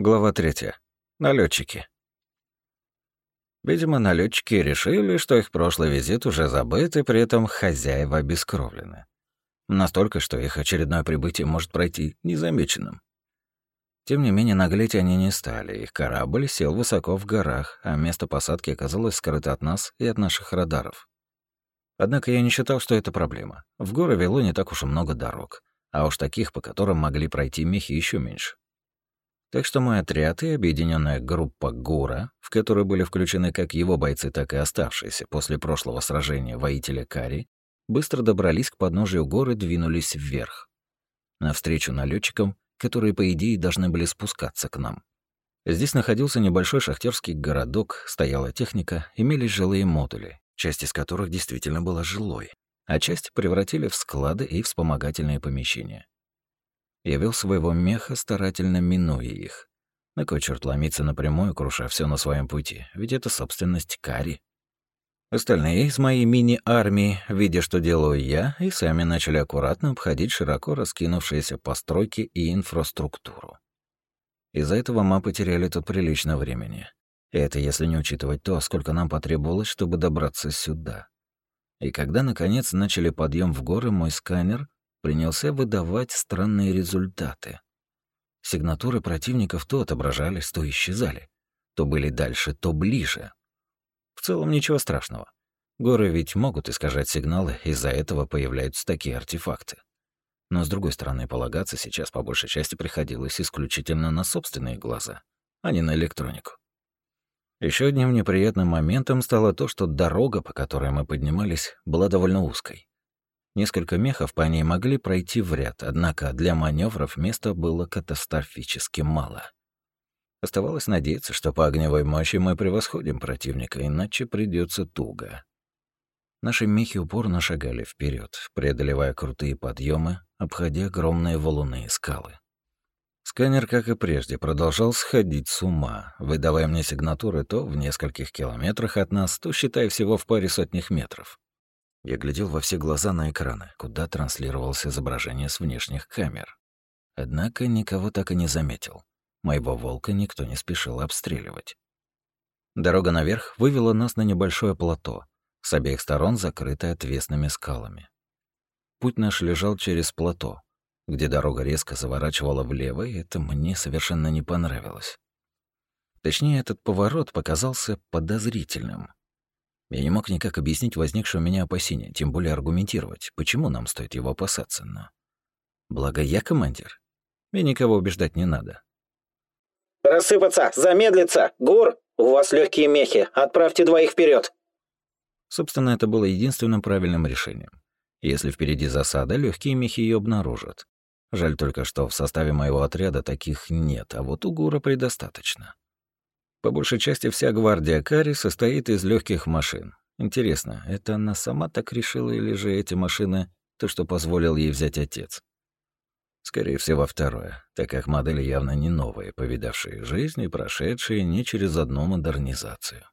Глава третья. Налетчики. Видимо, налетчики решили, что их прошлый визит уже забыт, и при этом хозяева обескровлены. Настолько, что их очередное прибытие может пройти незамеченным. Тем не менее, наглеть они не стали. Их корабль сел высоко в горах, а место посадки оказалось скрыто от нас и от наших радаров. Однако я не считал, что это проблема. В горы вело не так уж и много дорог, а уж таких, по которым могли пройти мехи, еще меньше. Так что мой отряд и объединенная группа Гура, в которую были включены как его бойцы, так и оставшиеся после прошлого сражения воителя Кари, быстро добрались к подножию горы и двинулись вверх. Навстречу налетчикам, которые, по идее, должны были спускаться к нам. Здесь находился небольшой шахтерский городок, стояла техника, имелись жилые модули, часть из которых действительно была жилой, а часть превратили в склады и вспомогательные помещения. Я вел своего меха, старательно минуя их. На кой черт ломиться напрямую, круша все на своем пути? Ведь это собственность Кари. Остальные из моей мини-армии, видя, что делаю я, и сами начали аккуратно обходить широко раскинувшиеся постройки и инфраструктуру. Из-за этого мы потеряли тут прилично времени. И это если не учитывать то, сколько нам потребовалось, чтобы добраться сюда. И когда, наконец, начали подъем в горы, мой сканер принялся выдавать странные результаты. Сигнатуры противников то отображались, то исчезали. То были дальше, то ближе. В целом ничего страшного. Горы ведь могут искажать сигналы, из-за этого появляются такие артефакты. Но с другой стороны, полагаться сейчас по большей части приходилось исключительно на собственные глаза, а не на электронику. Еще одним неприятным моментом стало то, что дорога, по которой мы поднимались, была довольно узкой. Несколько мехов по ней могли пройти в ряд, однако для маневров места было катастрофически мало. Оставалось надеяться, что по огневой мощи мы превосходим противника, иначе придется туго. Наши мехи упорно шагали вперед, преодолевая крутые подъемы, обходя огромные валуны и скалы. Сканер, как и прежде, продолжал сходить с ума, выдавая мне сигнатуры то в нескольких километрах от нас, то, считай, всего в паре сотнях метров. Я глядел во все глаза на экраны, куда транслировалось изображение с внешних камер. Однако никого так и не заметил. Моего волка никто не спешил обстреливать. Дорога наверх вывела нас на небольшое плато, с обеих сторон закрытое отвесными скалами. Путь наш лежал через плато, где дорога резко заворачивала влево, и это мне совершенно не понравилось. Точнее, этот поворот показался подозрительным. Я не мог никак объяснить возникшее у меня опасение, тем более аргументировать, почему нам стоит его опасаться, но... Благо я командир. Мне никого убеждать не надо. «Рассыпаться! Замедлиться! Гур! У вас легкие мехи! Отправьте двоих вперед. Собственно, это было единственным правильным решением. Если впереди засада, легкие мехи ее обнаружат. Жаль только, что в составе моего отряда таких нет, а вот у Гура предостаточно. По большей части вся гвардия Кари состоит из легких машин. Интересно, это она сама так решила или же эти машины — то, что позволил ей взять отец? Скорее всего, второе, так как модели явно не новые, повидавшие жизнь и прошедшие не через одну модернизацию.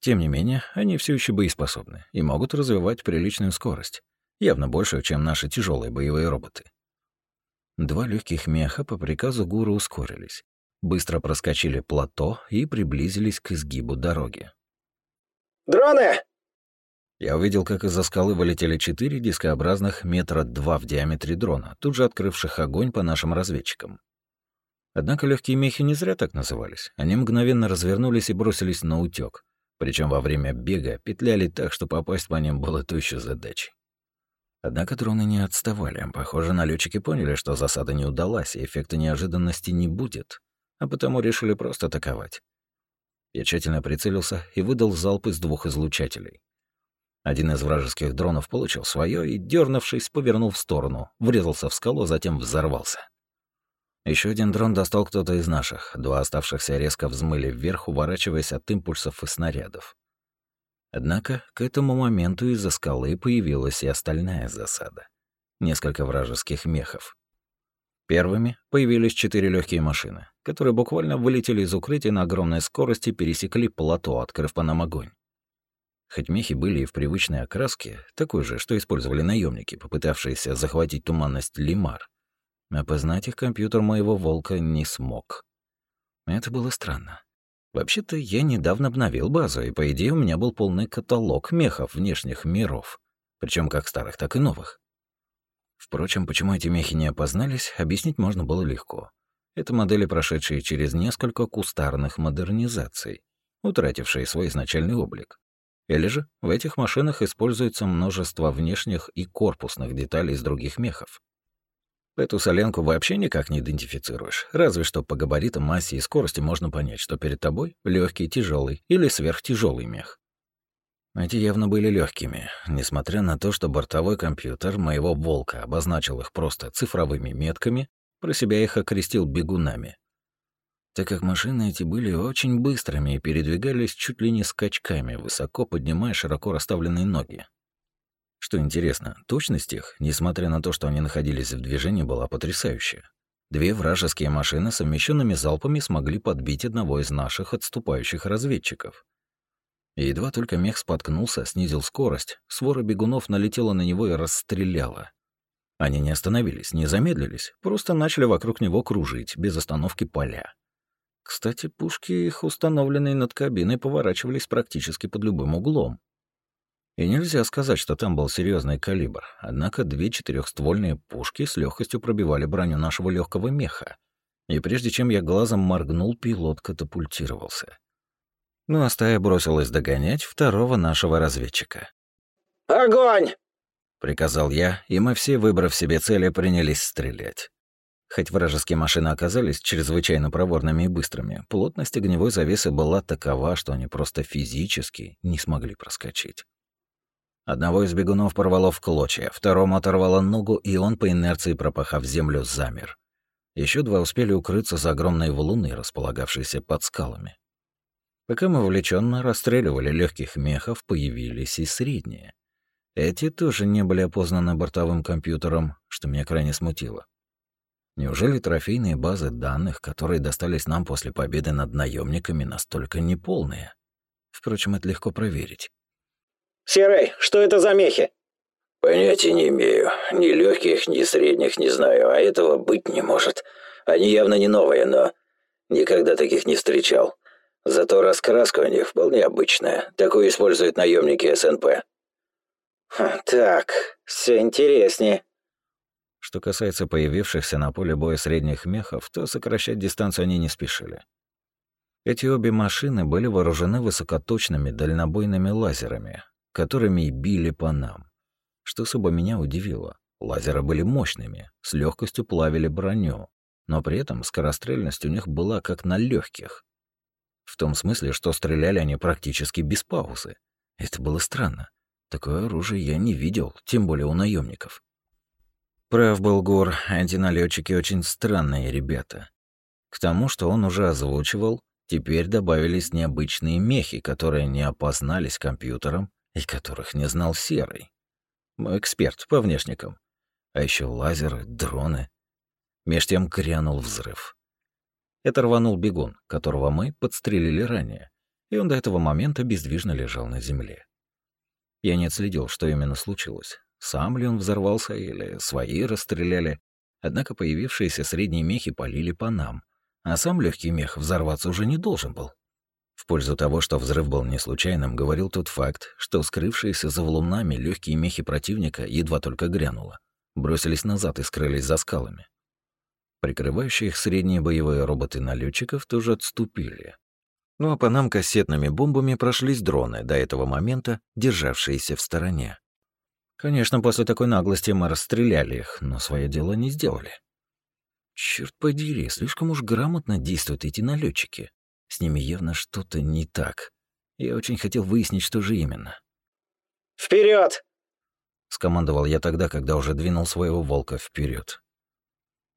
Тем не менее, они все еще боеспособны и могут развивать приличную скорость, явно большую, чем наши тяжелые боевые роботы. Два легких меха по приказу Гуру ускорились, быстро проскочили плато и приблизились к изгибу дороги. «Дроны!» Я увидел, как из-за скалы вылетели четыре дискообразных метра два в диаметре дрона, тут же открывших огонь по нашим разведчикам. Однако легкие мехи не зря так назывались. Они мгновенно развернулись и бросились на утёк. Причем во время бега петляли так, что попасть по ним было то еще задачей. Однако дроны не отставали. Похоже, налетчики поняли, что засада не удалась, и эффекта неожиданности не будет а потому решили просто атаковать. Я тщательно прицелился и выдал залп из двух излучателей. Один из вражеских дронов получил свое и, дернувшись, повернул в сторону, врезался в скалу, затем взорвался. Еще один дрон достал кто-то из наших, два оставшихся резко взмыли вверх, уворачиваясь от импульсов и снарядов. Однако к этому моменту из-за скалы появилась и остальная засада. Несколько вражеских мехов. Первыми появились четыре легкие машины, которые буквально вылетели из укрытия на огромной скорости, пересекли плато, открыв по нам огонь. Хоть мехи были и в привычной окраске, такой же, что использовали наемники, попытавшиеся захватить туманность Лимар, опознать их компьютер моего волка не смог. Это было странно. Вообще-то я недавно обновил базу, и по идее у меня был полный каталог мехов внешних миров, причем как старых, так и новых. Впрочем, почему эти мехи не опознались, объяснить можно было легко. Это модели, прошедшие через несколько кустарных модернизаций, утратившие свой изначальный облик. Или же в этих машинах используется множество внешних и корпусных деталей из других мехов. Эту соленку вообще никак не идентифицируешь, разве что по габаритам, массе и скорости можно понять, что перед тобой легкий, тяжелый или сверхтяжелый мех. Эти явно были легкими, несмотря на то, что бортовой компьютер моего «Волка» обозначил их просто цифровыми метками, про себя их окрестил бегунами. Так как машины эти были очень быстрыми и передвигались чуть ли не скачками, высоко поднимая широко расставленные ноги. Что интересно, точность их, несмотря на то, что они находились в движении, была потрясающая. Две вражеские машины совмещенными залпами смогли подбить одного из наших отступающих разведчиков. И едва только мех споткнулся, снизил скорость, свора бегунов налетела на него и расстреляла. Они не остановились, не замедлились, просто начали вокруг него кружить, без остановки поля. Кстати, пушки их, установленные над кабиной, поворачивались практически под любым углом. И нельзя сказать, что там был серьезный калибр, однако две четырехствольные пушки с легкостью пробивали броню нашего легкого меха. И прежде чем я глазом моргнул, пилот катапультировался. Ну а стая бросилась догонять второго нашего разведчика. «Огонь!» — приказал я, и мы все, выбрав себе цели, принялись стрелять. Хоть вражеские машины оказались чрезвычайно проворными и быстрыми, плотность огневой завесы была такова, что они просто физически не смогли проскочить. Одного из бегунов порвало в клочья, второму оторвало ногу, и он по инерции, пропахав землю, замер. Еще два успели укрыться за огромной валуны, располагавшейся под скалами. Пока мы увлеченно расстреливали легких мехов, появились и средние. Эти тоже не были опознаны бортовым компьютером, что меня крайне смутило. Неужели трофейные базы данных, которые достались нам после победы над наемниками, настолько неполные? Впрочем, это легко проверить. «Серый, что это за мехи?» «Понятия не имею. Ни легких, ни средних не знаю, а этого быть не может. Они явно не новые, но никогда таких не встречал. Зато раскраска у них вполне обычная. Такую используют наемники СНП». «Так, все интереснее». Что касается появившихся на поле боя средних мехов, то сокращать дистанцию они не спешили. Эти обе машины были вооружены высокоточными дальнобойными лазерами, которыми и били по нам. Что особо меня удивило, лазеры были мощными, с легкостью плавили броню, но при этом скорострельность у них была как на легких. В том смысле, что стреляли они практически без паузы. Это было странно. Такое оружие я не видел, тем более у наемников. Прав был Гор, антиналетчики очень странные ребята. К тому, что он уже озвучивал, теперь добавились необычные мехи, которые не опознались компьютером и которых не знал Серый. Мой эксперт по внешникам. А еще лазеры, дроны. Меж тем грянул взрыв. Это рванул бегун, которого мы подстрелили ранее, и он до этого момента бездвижно лежал на земле. Я не отследил, что именно случилось. Сам ли он взорвался или свои расстреляли. Однако появившиеся средние мехи полили по нам, а сам легкий мех взорваться уже не должен был. В пользу того, что взрыв был не случайным, говорил тот факт, что скрывшиеся за валунами легкие мехи противника едва только грянуло, бросились назад и скрылись за скалами. Прикрывающие их средние боевые роботы налетчиков тоже отступили. Ну а по нам кассетными бомбами прошлись дроны, до этого момента державшиеся в стороне. Конечно, после такой наглости мы расстреляли их, но свое дело не сделали. Черт подери, слишком уж грамотно действуют эти налетчики. С ними явно что-то не так. Я очень хотел выяснить, что же именно. Вперед! скомандовал я тогда, когда уже двинул своего волка вперед.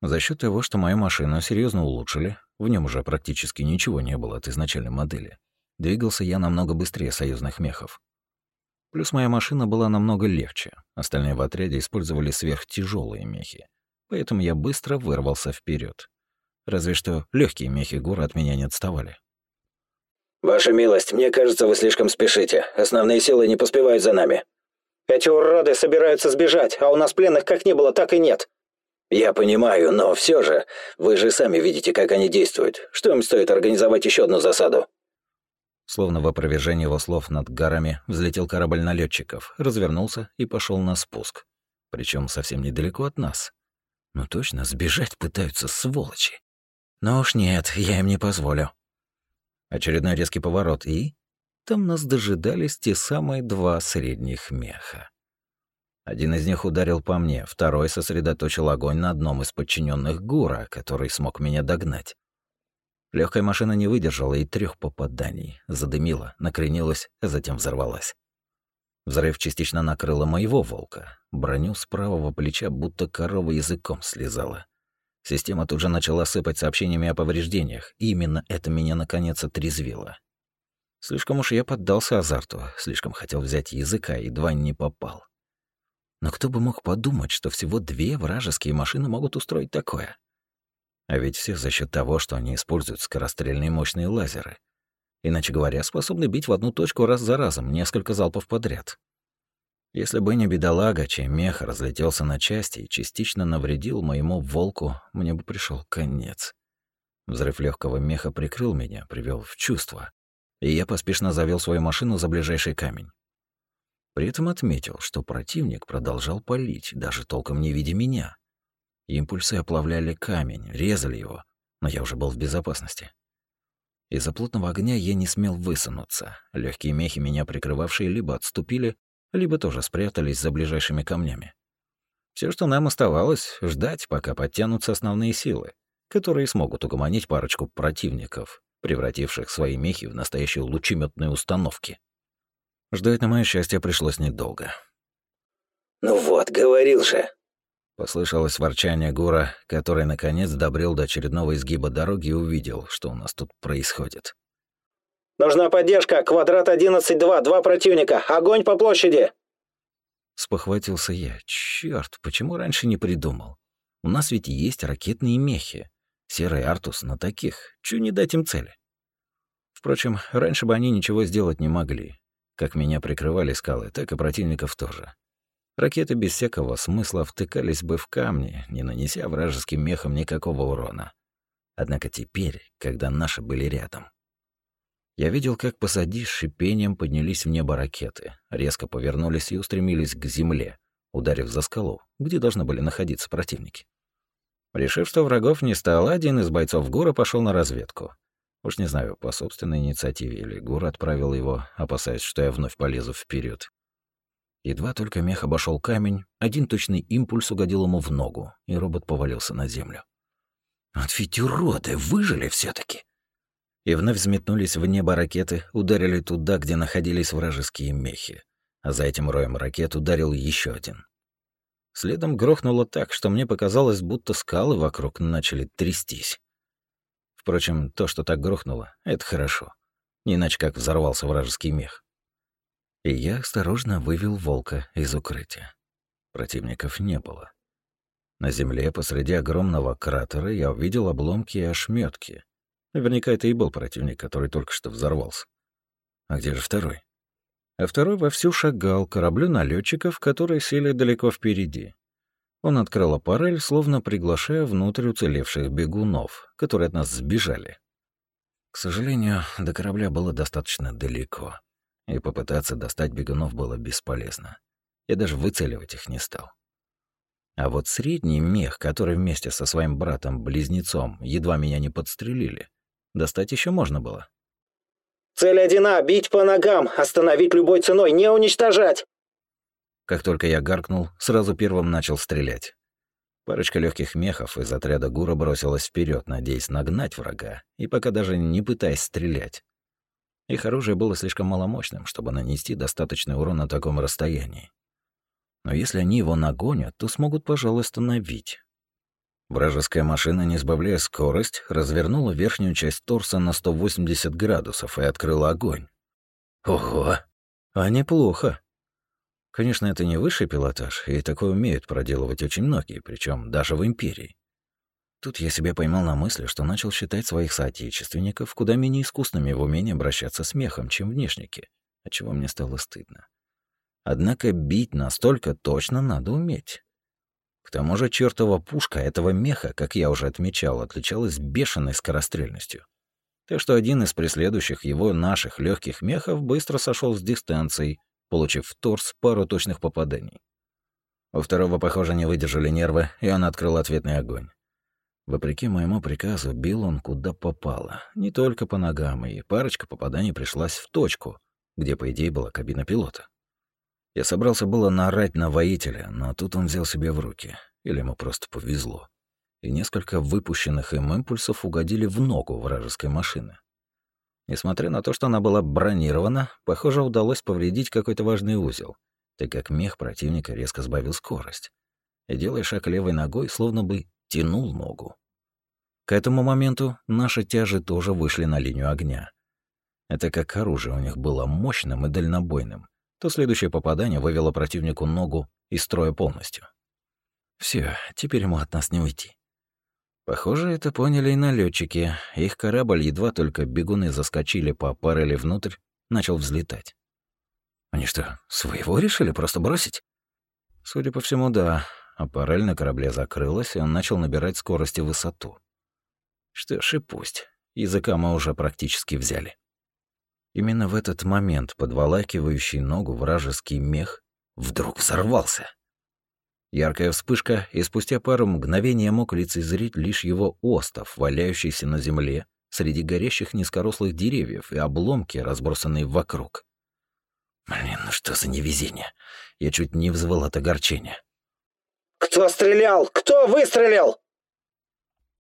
За счет того, что мою машину серьезно улучшили, в нем уже практически ничего не было от изначальной модели, двигался я намного быстрее союзных мехов. Плюс моя машина была намного легче, остальные в отряде использовали сверхтяжелые мехи, поэтому я быстро вырвался вперед. Разве что легкие мехи гора от меня не отставали. «Ваша милость, мне кажется, вы слишком спешите. Основные силы не поспевают за нами». «Эти уроды собираются сбежать, а у нас пленных как не было, так и нет». «Я понимаю, но все же, вы же сами видите, как они действуют. Что им стоит организовать еще одну засаду?» Словно в опровержении его слов над горами взлетел корабль налетчиков, развернулся и пошел на спуск. Причем совсем недалеко от нас. Ну точно, сбежать пытаются сволочи. Но уж нет, я им не позволю. Очередной резкий поворот, и... Там нас дожидались те самые два средних меха. Один из них ударил по мне, второй сосредоточил огонь на одном из подчиненных Гура, который смог меня догнать. Легкая машина не выдержала и трех попаданий. Задымила, накренилась, а затем взорвалась. Взрыв частично накрыло моего волка. Броню с правого плеча будто корова языком слезала. Система тут же начала сыпать сообщениями о повреждениях, и именно это меня наконец отрезвило. Слишком уж я поддался азарту, слишком хотел взять языка, едва не попал. Но кто бы мог подумать, что всего две вражеские машины могут устроить такое? А ведь все за счет того, что они используют скорострельные мощные лазеры. Иначе говоря, способны бить в одну точку раз за разом, несколько залпов подряд. Если бы не бедолага, чей мех разлетелся на части и частично навредил моему волку, мне бы пришел конец. Взрыв легкого меха прикрыл меня, привел в чувство, и я поспешно завел свою машину за ближайший камень. При этом отметил, что противник продолжал палить, даже толком не видя меня. Импульсы оплавляли камень, резали его, но я уже был в безопасности. Из-за плотного огня я не смел высунуться. Легкие мехи, меня прикрывавшие, либо отступили, либо тоже спрятались за ближайшими камнями. Все, что нам оставалось, ждать, пока подтянутся основные силы, которые смогут угомонить парочку противников, превративших свои мехи в настоящие лучеметные установки. Ждать, на мое счастье, пришлось недолго. «Ну вот, говорил же», Послышалось ворчание Гура, который наконец добрел до очередного изгиба дороги и увидел, что у нас тут происходит. «Нужна поддержка! Квадрат 11-2, два противника! Огонь по площади!» Спохватился я. Чёрт, почему раньше не придумал? У нас ведь есть ракетные мехи. Серый Артус на таких. Чё не дать им цели? Впрочем, раньше бы они ничего сделать не могли. Как меня прикрывали скалы, так и противников тоже. Ракеты без всякого смысла втыкались бы в камни, не нанеся вражеским мехам никакого урона. Однако теперь, когда наши были рядом, я видел, как позади с шипением поднялись в небо ракеты, резко повернулись и устремились к земле, ударив за скалу, где должны были находиться противники. Решив, что врагов не стало, один из бойцов Гура пошел на разведку. Уж не знаю, по собственной инициативе или Гур отправил его, опасаясь, что я вновь полезу вперед. Едва только мех обошел камень, один точный импульс угодил ему в ногу, и робот повалился на землю. «Вот ведь уроды, выжили все таки И вновь взметнулись в небо ракеты, ударили туда, где находились вражеские мехи. А за этим роем ракет ударил еще один. Следом грохнуло так, что мне показалось, будто скалы вокруг начали трястись. Впрочем, то, что так грохнуло, это хорошо. Не иначе как взорвался вражеский мех и я осторожно вывел волка из укрытия. Противников не было. На земле посреди огромного кратера я увидел обломки и ошметки. Наверняка это и был противник, который только что взорвался. А где же второй? А второй вовсю шагал кораблю налетчиков, которые сели далеко впереди. Он открыл аппарель, словно приглашая внутрь уцелевших бегунов, которые от нас сбежали. К сожалению, до корабля было достаточно далеко и попытаться достать бегунов было бесполезно. Я даже выцеливать их не стал. А вот средний мех, который вместе со своим братом-близнецом едва меня не подстрелили, достать еще можно было. «Цель одина — бить по ногам, остановить любой ценой, не уничтожать!» Как только я гаркнул, сразу первым начал стрелять. Парочка легких мехов из отряда Гура бросилась вперед, надеясь нагнать врага, и пока даже не пытаясь стрелять. Их оружие было слишком маломощным, чтобы нанести достаточный урон на таком расстоянии. Но если они его нагонят, то смогут, пожалуй, остановить. Вражеская машина, не сбавляя скорость, развернула верхнюю часть торса на 180 градусов и открыла огонь. Ого! А неплохо. Конечно, это не высший пилотаж, и такое умеют проделывать очень многие, причем даже в Империи. Тут я себя поймал на мысли, что начал считать своих соотечественников куда менее искусными в умении обращаться с мехом, чем внешники, отчего мне стало стыдно. Однако бить настолько точно надо уметь. К тому же чертова пушка этого меха, как я уже отмечал, отличалась бешеной скорострельностью. Так что один из преследующих его наших легких мехов быстро сошел с дистанции, получив в торс пару точных попаданий. У второго, похоже, не выдержали нервы, и он открыл ответный огонь. Вопреки моему приказу, бил он куда попало. Не только по ногам, и парочка попаданий пришлась в точку, где, по идее, была кабина пилота. Я собрался было наорать на воителя, но тут он взял себе в руки. Или ему просто повезло. И несколько выпущенных им импульсов угодили в ногу вражеской машины. Несмотря на то, что она была бронирована, похоже, удалось повредить какой-то важный узел, так как мех противника резко сбавил скорость. И, делая шаг левой ногой, словно бы тянул ногу. К этому моменту наши тяжи тоже вышли на линию огня. Это как оружие у них было мощным и дальнобойным, то следующее попадание вывело противнику ногу из строя полностью. Все, теперь ему от нас не уйти. Похоже, это поняли и налетчики. Их корабль, едва только бегуны заскочили по парели внутрь, начал взлетать. Они что, своего решили просто бросить? Судя по всему, да. Аппарель на корабле закрылась, и он начал набирать скорость и высоту. Что ж и пусть. Языка мы уже практически взяли. Именно в этот момент подволакивающий ногу вражеский мех вдруг взорвался. Яркая вспышка, и спустя пару мгновений я мог лицезреть лишь его остов, валяющийся на земле среди горящих низкорослых деревьев и обломки, разбросанные вокруг. Блин, ну что за невезение. Я чуть не взвыл от огорчения. «Кто стрелял? Кто выстрелил?»